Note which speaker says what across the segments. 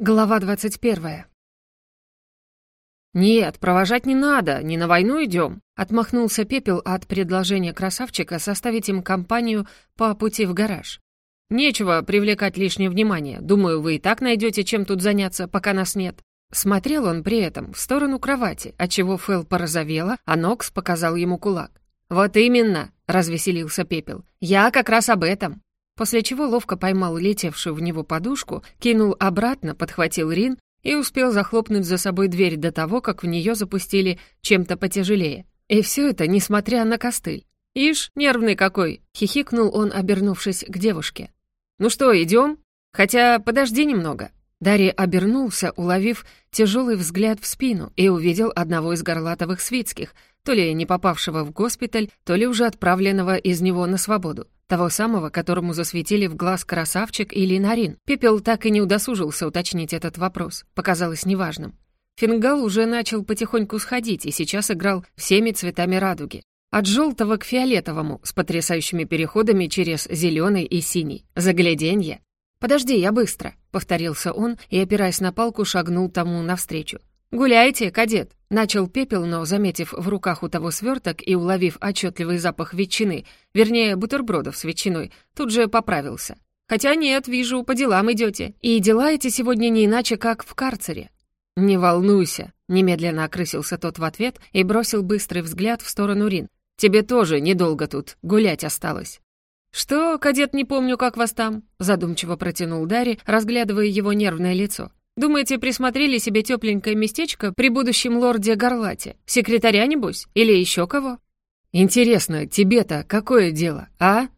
Speaker 1: Глава 21.
Speaker 2: «Нет, провожать не надо, не на войну идем», — отмахнулся Пепел от предложения красавчика составить им компанию по пути в гараж. «Нечего привлекать лишнее внимание. Думаю, вы и так найдете чем тут заняться, пока нас нет». Смотрел он при этом в сторону кровати, отчего Фэл порозовела, а Нокс показал ему кулак. «Вот именно», — развеселился Пепел, — «я как раз об этом» после чего ловко поймал летевшую в него подушку, кинул обратно, подхватил Рин и успел захлопнуть за собой дверь до того, как в нее запустили чем-то потяжелее. И все это несмотря на костыль. «Ишь, нервный какой!» — хихикнул он, обернувшись к девушке. «Ну что, идем? Хотя подожди немного». Дарья обернулся, уловив тяжелый взгляд в спину, и увидел одного из горлатовых свитских, то ли не попавшего в госпиталь, то ли уже отправленного из него на свободу. Того самого, которому засветили в глаз красавчик или Нарин. Пепел так и не удосужился уточнить этот вопрос. Показалось неважным. Фингал уже начал потихоньку сходить и сейчас играл всеми цветами радуги. От желтого к фиолетовому, с потрясающими переходами через зеленый и синий. Загляденье. «Подожди, я быстро», — повторился он и, опираясь на палку, шагнул тому навстречу. «Гуляйте, кадет!» — начал пепел, но, заметив в руках у того сверток и уловив отчетливый запах ветчины, вернее, бутербродов с ветчиной, тут же поправился. «Хотя нет, вижу, по делам идете. И дела эти сегодня не иначе, как в карцере». «Не волнуйся», — немедленно окрысился тот в ответ и бросил быстрый взгляд в сторону Рин. «Тебе тоже недолго тут гулять осталось». «Что, кадет, не помню, как вас там?» — задумчиво протянул Дарри, разглядывая его нервное лицо. Думаете, присмотрели себе тепленькое местечко при будущем лорде Горлате? Секретаря, небось? Или еще кого?» «Интересно, тебе-то какое дело, а?»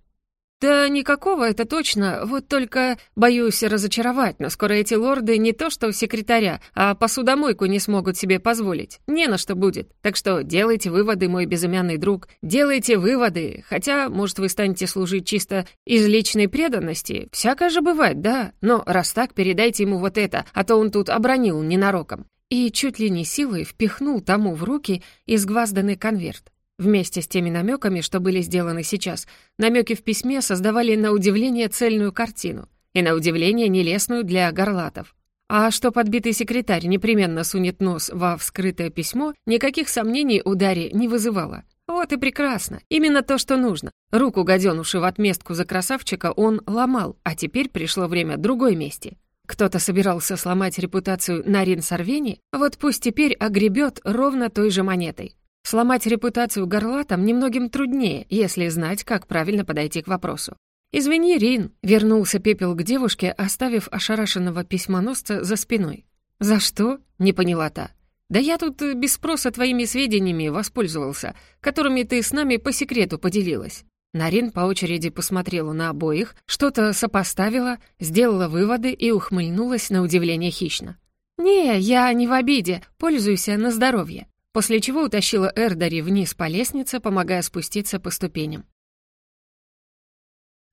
Speaker 2: «Да никакого, это точно. Вот только боюсь разочаровать, но скоро эти лорды не то что секретаря, а посудомойку не смогут себе позволить. Не на что будет. Так что делайте выводы, мой безымянный друг. Делайте выводы. Хотя, может, вы станете служить чисто из личной преданности. Всякое же бывает, да. Но раз так, передайте ему вот это, а то он тут обронил ненароком». И чуть ли не силой впихнул тому в руки изгвазданный конверт. Вместе с теми намеками, что были сделаны сейчас, намеки в письме создавали на удивление цельную картину и на удивление нелестную для горлатов. А что подбитый секретарь непременно сунет нос во вскрытое письмо, никаких сомнений у Дарьи не вызывало. Вот и прекрасно. Именно то, что нужно. Руку гаденуши в отместку за красавчика он ломал, а теперь пришло время другой мести. Кто-то собирался сломать репутацию Нарин Сорвени, вот пусть теперь огребет ровно той же монетой. Сломать репутацию горлатом немногим труднее, если знать, как правильно подойти к вопросу. «Извини, Рин», — вернулся пепел к девушке, оставив ошарашенного письмоносца за спиной. «За что?» — не поняла та. «Да я тут без спроса твоими сведениями воспользовался, которыми ты с нами по секрету поделилась». Нарин по очереди посмотрела на обоих, что-то сопоставила, сделала выводы и ухмыльнулась на удивление хищно. «Не, я не в обиде, пользуйся на здоровье после чего утащила Эрдари вниз по лестнице, помогая спуститься по ступеням.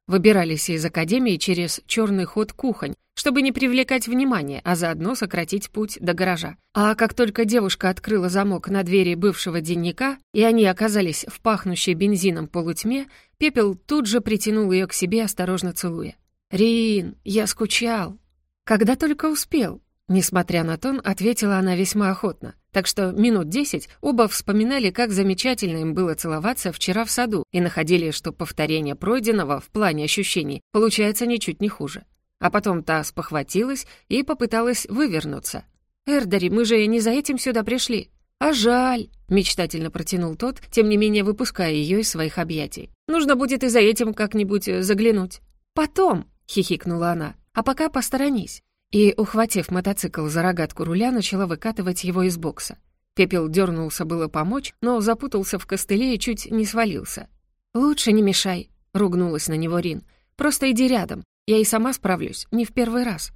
Speaker 2: Выбирались из академии через черный ход кухонь, чтобы не привлекать внимания, а заодно сократить путь до гаража. А как только девушка открыла замок на двери бывшего денника, и они оказались в пахнущей бензином полутьме, Пепел тут же притянул ее к себе, осторожно целуя. «Рин, я скучал». «Когда только успел», Несмотря на тон, ответила она весьма охотно. Так что минут десять оба вспоминали, как замечательно им было целоваться вчера в саду и находили, что повторение пройденного в плане ощущений получается ничуть не хуже. А потом та спохватилась и попыталась вывернуться. «Эрдари, мы же не за этим сюда пришли». «А жаль», — мечтательно протянул тот, тем не менее выпуская ее из своих объятий. «Нужно будет и за этим как-нибудь заглянуть». «Потом», — хихикнула она, — «а пока посторонись и, ухватив мотоцикл за рогатку руля, начала выкатывать его из бокса. Пепел дернулся было помочь, но запутался в костыле и чуть не свалился. «Лучше не мешай», — ругнулась на него Рин. «Просто иди рядом, я и сама справлюсь, не в первый раз».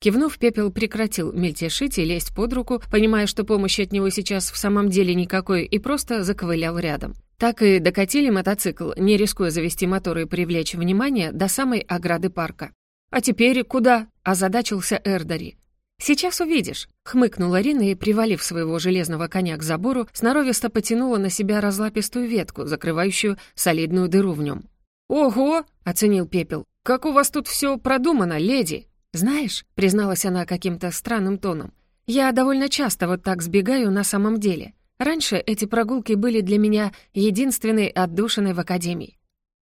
Speaker 2: Кивнув, Пепел прекратил мельтешить и лезть под руку, понимая, что помощи от него сейчас в самом деле никакой, и просто заковылял рядом. Так и докатили мотоцикл, не рискуя завести мотор и привлечь внимание до самой ограды парка. «А теперь куда?» — озадачился Эрдари. «Сейчас увидишь», — хмыкнула Рина и, привалив своего железного коня к забору, сноровисто потянула на себя разлапистую ветку, закрывающую солидную дыру в нем. «Ого!» — оценил Пепел. «Как у вас тут все продумано, леди!» «Знаешь», — призналась она каким-то странным тоном, «я довольно часто вот так сбегаю на самом деле. Раньше эти прогулки были для меня единственной отдушиной в академии.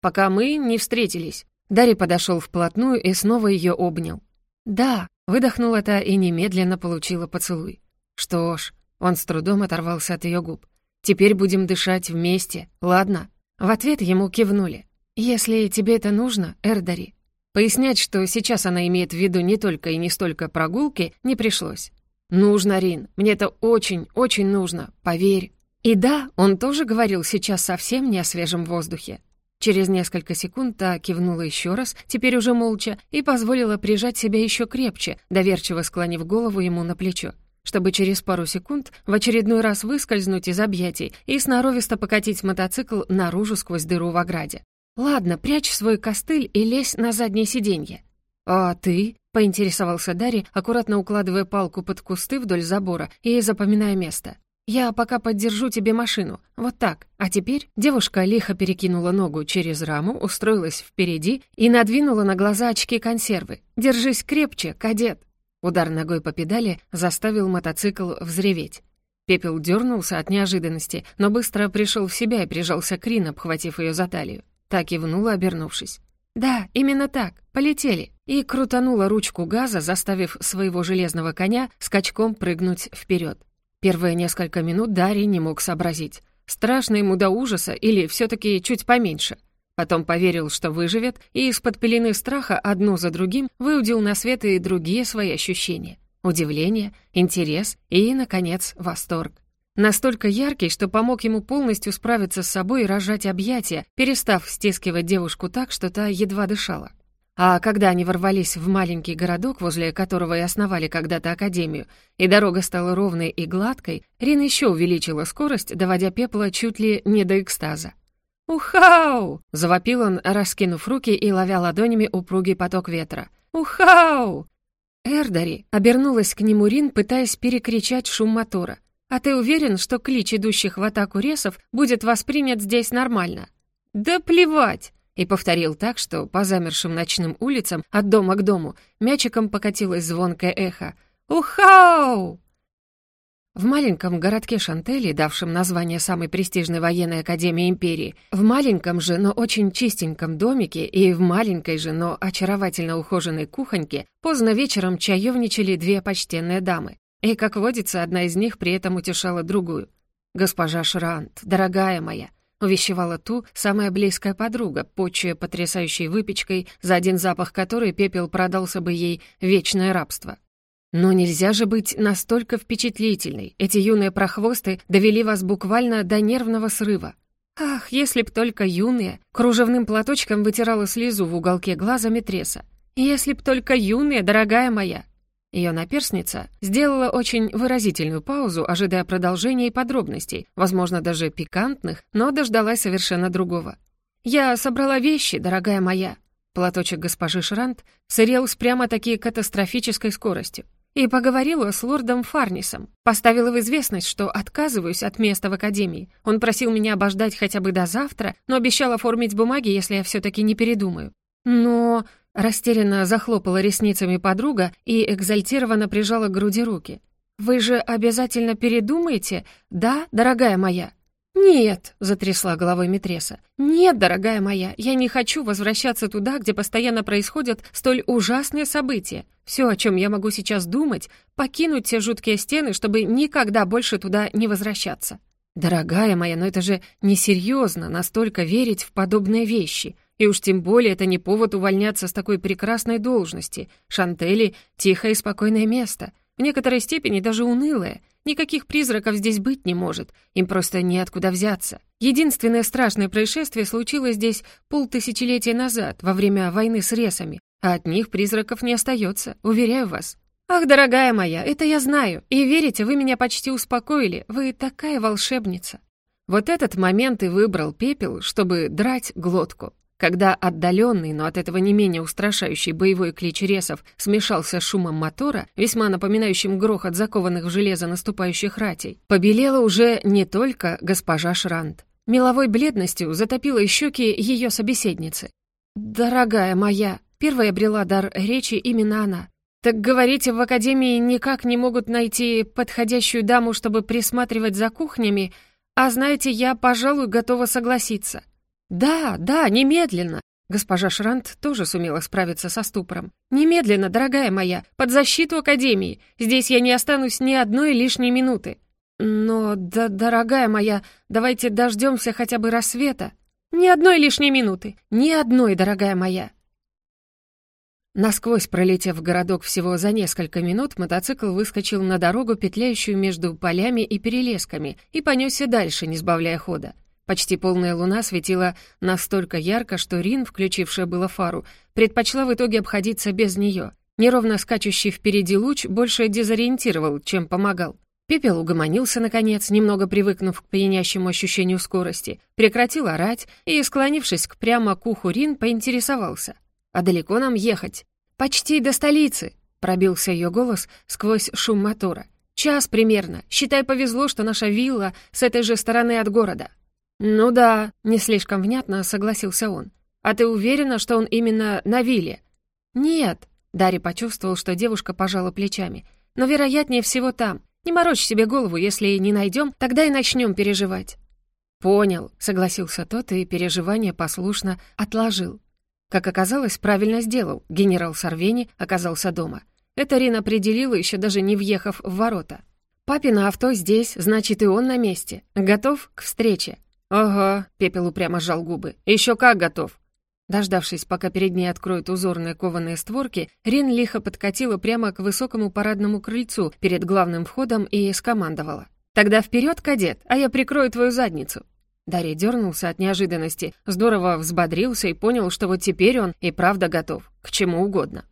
Speaker 2: Пока мы не встретились». Дарья подошел вплотную и снова ее обнял. «Да», — выдохнула та и немедленно получила поцелуй. «Что ж», — он с трудом оторвался от ее губ. «Теперь будем дышать вместе, ладно?» В ответ ему кивнули. «Если тебе это нужно, Эрдари, Пояснять, что сейчас она имеет в виду не только и не столько прогулки, не пришлось. «Нужно, Рин, мне это очень, очень нужно, поверь». И да, он тоже говорил сейчас совсем не о свежем воздухе. Через несколько секунд та кивнула еще раз, теперь уже молча, и позволила прижать себя еще крепче, доверчиво склонив голову ему на плечо, чтобы через пару секунд в очередной раз выскользнуть из объятий и сноровисто покатить мотоцикл наружу сквозь дыру в ограде. «Ладно, прячь свой костыль и лезь на заднее сиденье». «А ты?» — поинтересовался Дарри, аккуратно укладывая палку под кусты вдоль забора и запоминая место. «Я пока поддержу тебе машину. Вот так. А теперь...» Девушка лихо перекинула ногу через раму, устроилась впереди и надвинула на глаза очки консервы. «Держись крепче, кадет!» Удар ногой по педали заставил мотоцикл взреветь. Пепел дернулся от неожиданности, но быстро пришел в себя и прижался к Рин, обхватив ее за талию. Так кивнула, обернувшись. «Да, именно так. Полетели». И крутанула ручку газа, заставив своего железного коня скачком прыгнуть вперед. Первые несколько минут Дарий не мог сообразить, страшно ему до ужаса или все таки чуть поменьше. Потом поверил, что выживет, и из-под пелены страха одно за другим выудил на свет и другие свои ощущения. Удивление, интерес и, наконец, восторг. Настолько яркий, что помог ему полностью справиться с собой и разжать объятия, перестав стискивать девушку так, что та едва дышала. А когда они ворвались в маленький городок, возле которого и основали когда-то академию, и дорога стала ровной и гладкой, Рин еще увеличила скорость, доводя пепла чуть ли не до экстаза. «Ухау!» — завопил он, раскинув руки и ловя ладонями упругий поток ветра. «Ухау!» Эрдари обернулась к нему Рин, пытаясь перекричать шум мотора. «А ты уверен, что клич идущих в атаку ресов будет воспринят здесь нормально?» «Да плевать!» И повторил так, что по замершим ночным улицам от дома к дому мячиком покатилось звонкое эхо. «Ухау!» В маленьком городке Шантели, давшем название самой престижной военной академии империи, в маленьком же, но очень чистеньком домике и в маленькой же, но очаровательно ухоженной кухоньке поздно вечером чаевничали две почтенные дамы. И, как водится, одна из них при этом утешала другую. «Госпожа Шрант, дорогая моя», увещевала ту самая близкая подруга, почуя потрясающей выпечкой, за один запах которой пепел продался бы ей вечное рабство. Но нельзя же быть настолько впечатлительной. Эти юные прохвосты довели вас буквально до нервного срыва. Ах, если б только юные, кружевным платочком вытирала слезу в уголке глаза Метреса. Если б только юные, дорогая моя, ее наперсница сделала очень выразительную паузу, ожидая продолжения и подробностей, возможно, даже пикантных, но дождалась совершенно другого. «Я собрала вещи, дорогая моя». Платочек госпожи Шрант сырел с прямо-таки катастрофической скоростью. И поговорила с лордом Фарнисом. Поставила в известность, что отказываюсь от места в академии. Он просил меня обождать хотя бы до завтра, но обещал оформить бумаги, если я все таки не передумаю. Но Растерянно захлопала ресницами подруга и экзальтированно прижала к груди руки. «Вы же обязательно передумаете, да, дорогая моя?» «Нет», — затрясла головой Митреса. «Нет, дорогая моя, я не хочу возвращаться туда, где постоянно происходят столь ужасные события. Все, о чем я могу сейчас думать, покинуть те жуткие стены, чтобы никогда больше туда не возвращаться». «Дорогая моя, но это же несерьезно настолько верить в подобные вещи», и уж тем более это не повод увольняться с такой прекрасной должности. Шантели — тихое и спокойное место. В некоторой степени даже унылое. Никаких призраков здесь быть не может. Им просто неоткуда взяться. Единственное страшное происшествие случилось здесь полтысячелетия назад, во время войны с ресами. А от них призраков не остается, уверяю вас. «Ах, дорогая моя, это я знаю. И верите, вы меня почти успокоили. Вы такая волшебница». Вот этот момент и выбрал пепел, чтобы драть глотку. Когда отдаленный, но от этого не менее устрашающий боевой клич ресов смешался с шумом мотора, весьма напоминающим грохот закованных в железо наступающих ратей, побелела уже не только госпожа Шрант. Меловой бледностью затопила щеки ее собеседницы. «Дорогая моя!» Первой обрела дар речи именно она. «Так говорите, в академии никак не могут найти подходящую даму, чтобы присматривать за кухнями, а знаете, я, пожалуй, готова согласиться». «Да, да, немедленно!» Госпожа Шрант тоже сумела справиться со ступором. «Немедленно, дорогая моя, под защиту Академии. Здесь я не останусь ни одной лишней минуты». «Но, да, дорогая моя, давайте дождемся хотя бы рассвета». «Ни одной лишней минуты, ни одной, дорогая моя». Насквозь пролетев городок всего за несколько минут, мотоцикл выскочил на дорогу, петляющую между полями и перелесками, и понесся дальше, не сбавляя хода. Почти полная луна светила настолько ярко, что Рин, включившая было фару, предпочла в итоге обходиться без нее. Неровно скачущий впереди луч больше дезориентировал, чем помогал. Пепел угомонился, наконец, немного привыкнув к пьянящему ощущению скорости, прекратил орать и, склонившись к прямо к уху Рин, поинтересовался — «А далеко нам ехать?» «Почти до столицы», — пробился ее голос сквозь шум мотора. «Час примерно. Считай, повезло, что наша вилла с этой же стороны от города». «Ну да», — не слишком внятно согласился он. «А ты уверена, что он именно на вилле?» «Нет», — Дарья почувствовал, что девушка пожала плечами. «Но вероятнее всего там. Не морочь себе голову, если не найдем, тогда и начнем переживать». «Понял», — согласился тот и переживание послушно отложил. Как оказалось, правильно сделал. Генерал Сорвени оказался дома. Это Рин определила, еще даже не въехав в ворота. «Папина авто здесь, значит, и он на месте. Готов к встрече?» «Ага», — Пепел упрямо сжал губы. Еще как готов». Дождавшись, пока перед ней откроют узорные кованые створки, Рин лихо подкатила прямо к высокому парадному крыльцу перед главным входом и скомандовала. «Тогда вперед, кадет, а я прикрою твою задницу». Дарья дернулся от неожиданности, здорово взбодрился и понял, что вот теперь он и правда готов, к чему угодно.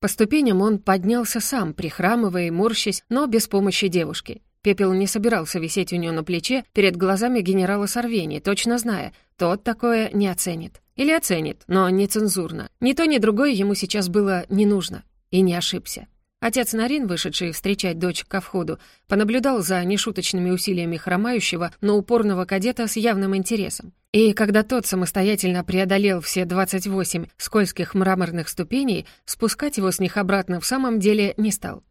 Speaker 2: По ступеням он поднялся сам, прихрамывая и морщась, но без помощи девушки. Пепел не собирался висеть у нее на плече перед глазами генерала Сорвени, точно зная, тот такое не оценит. Или оценит, но нецензурно. Ни то, ни другое ему сейчас было не нужно. И не ошибся. Отец Нарин, вышедший встречать дочь ко входу, понаблюдал за нешуточными усилиями хромающего, но упорного кадета с явным интересом. И когда тот самостоятельно преодолел все 28 скользких мраморных ступеней, спускать его с них обратно в самом деле не стал.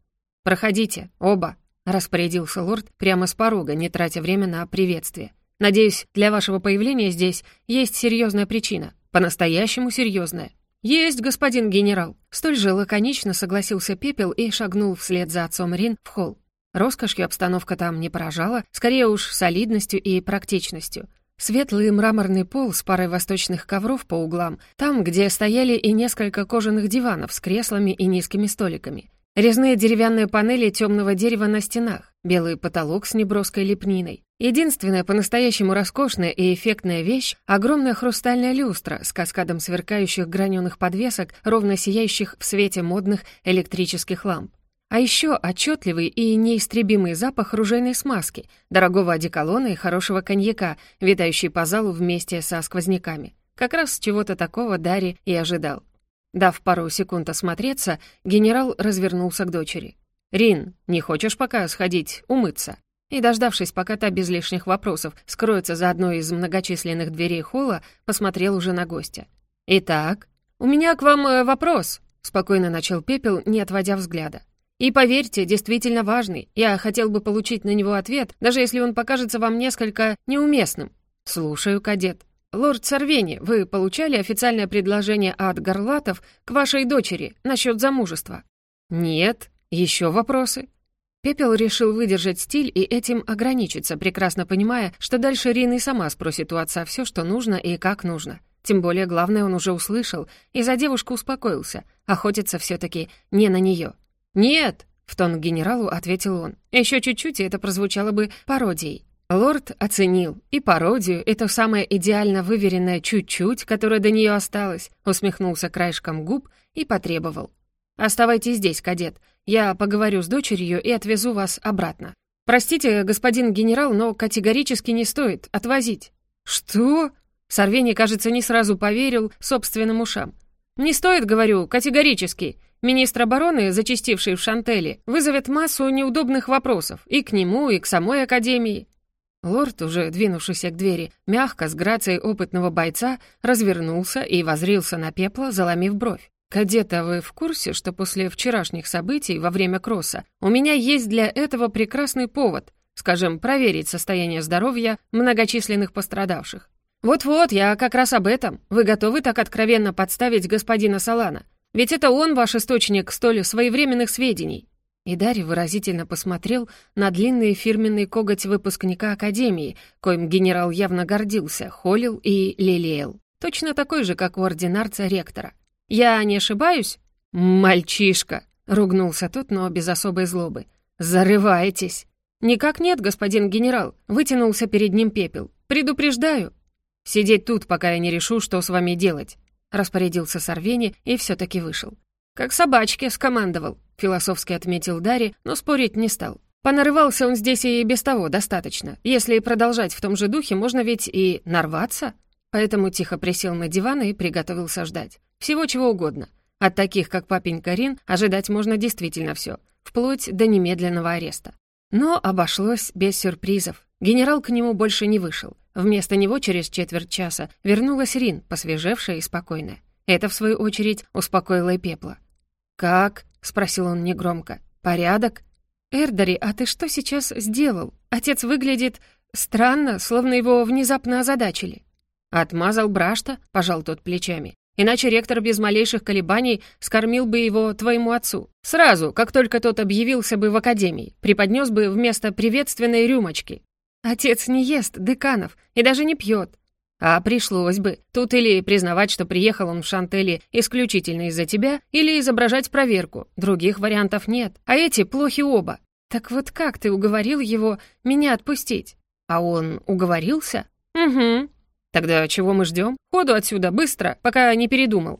Speaker 2: «Проходите, оба», — распорядился лорд прямо с порога, не тратя время на приветствие. «Надеюсь, для вашего появления здесь есть серьезная причина. По-настоящему серьезная. «Есть, господин генерал!» Столь же лаконично согласился Пепел и шагнул вслед за отцом Рин в холл. Роскошью обстановка там не поражала, скорее уж солидностью и практичностью. Светлый мраморный пол с парой восточных ковров по углам, там, где стояли и несколько кожаных диванов с креслами и низкими столиками. Резные деревянные панели темного дерева на стенах, белый потолок с неброской лепниной. Единственная по-настоящему роскошная и эффектная вещь — огромная хрустальная люстра с каскадом сверкающих граненых подвесок, ровно сияющих в свете модных электрических ламп. А еще отчетливый и неистребимый запах ружейной смазки, дорогого одеколона и хорошего коньяка, витающий по залу вместе со сквозняками. Как раз чего-то такого Дарри и ожидал. Дав пару секунд осмотреться, генерал развернулся к дочери. «Рин, не хочешь пока сходить умыться?» И, дождавшись, пока та без лишних вопросов скроется за одной из многочисленных дверей холла, посмотрел уже на гостя. «Итак, у меня к вам э, вопрос», — спокойно начал Пепел, не отводя взгляда. «И поверьте, действительно важный. Я хотел бы получить на него ответ, даже если он покажется вам несколько неуместным». «Слушаю, кадет», «Лорд Сорвени, вы получали официальное предложение от Горлатов к вашей дочери насчет замужества?» «Нет. Еще вопросы?» Пепел решил выдержать стиль и этим ограничиться, прекрасно понимая, что дальше Рина и сама спросит у отца все, что нужно и как нужно. Тем более, главное, он уже услышал, и за девушку успокоился. Охотиться все таки не на нее. «Нет!» — в тон генералу ответил он. Еще чуть-чуть, и это прозвучало бы пародией. Лорд оценил и пародию, и то самое идеально выверенное чуть-чуть, которое до нее осталось, усмехнулся краешком губ и потребовал. «Оставайтесь здесь, кадет. Я поговорю с дочерью и отвезу вас обратно. Простите, господин генерал, но категорически не стоит отвозить». «Что?» Сорвени, кажется, не сразу поверил собственным ушам. «Не стоит, говорю, категорически. Министр обороны, зачастивший в Шантеле, вызовет массу неудобных вопросов и к нему, и к самой Академии. Лорд, уже двинувшийся к двери, мягко, с грацией опытного бойца, развернулся и возрился на пепла, заломив бровь. «Кадет, вы в курсе, что после вчерашних событий во время кросса у меня есть для этого прекрасный повод, скажем, проверить состояние здоровья многочисленных пострадавших? Вот-вот, я как раз об этом. Вы готовы так откровенно подставить господина Салана? Ведь это он ваш источник столь своевременных сведений». И Дарья выразительно посмотрел на длинный фирменный коготь выпускника Академии, коим генерал явно гордился, холил и лелеял. Точно такой же, как у ординарца ректора. «Я не ошибаюсь?» «Мальчишка!» — ругнулся тот, но без особой злобы. «Зарываетесь!» «Никак нет, господин генерал!» — вытянулся перед ним пепел. «Предупреждаю!» «Сидеть тут, пока я не решу, что с вами делать!» — распорядился Сорвени и все таки вышел. «Как собачке скомандовал», — философски отметил Дарри, но спорить не стал. Понарывался он здесь и без того достаточно. Если продолжать в том же духе, можно ведь и нарваться. Поэтому тихо присел на диван и приготовился ждать. Всего чего угодно. От таких, как папенька Рин, ожидать можно действительно все, вплоть до немедленного ареста. Но обошлось без сюрпризов. Генерал к нему больше не вышел. Вместо него через четверть часа вернулась Рин, посвежевшая и спокойная. Это, в свою очередь, успокоило и пепла. «Как?» — спросил он негромко. «Порядок?» «Эрдари, а ты что сейчас сделал? Отец выглядит странно, словно его внезапно озадачили». «Отмазал Брашта», — пожал тот плечами. Иначе ректор без малейших колебаний скормил бы его твоему отцу. Сразу, как только тот объявился бы в академии, преподнес бы вместо приветственной рюмочки. Отец не ест деканов и даже не пьет. А пришлось бы. Тут или признавать, что приехал он в Шантели исключительно из-за тебя, или изображать проверку. Других вариантов нет. А эти плохи оба. Так вот как ты уговорил его меня отпустить? А он уговорился? Угу. Тогда чего мы ждем? Ходу отсюда, быстро, пока не передумал.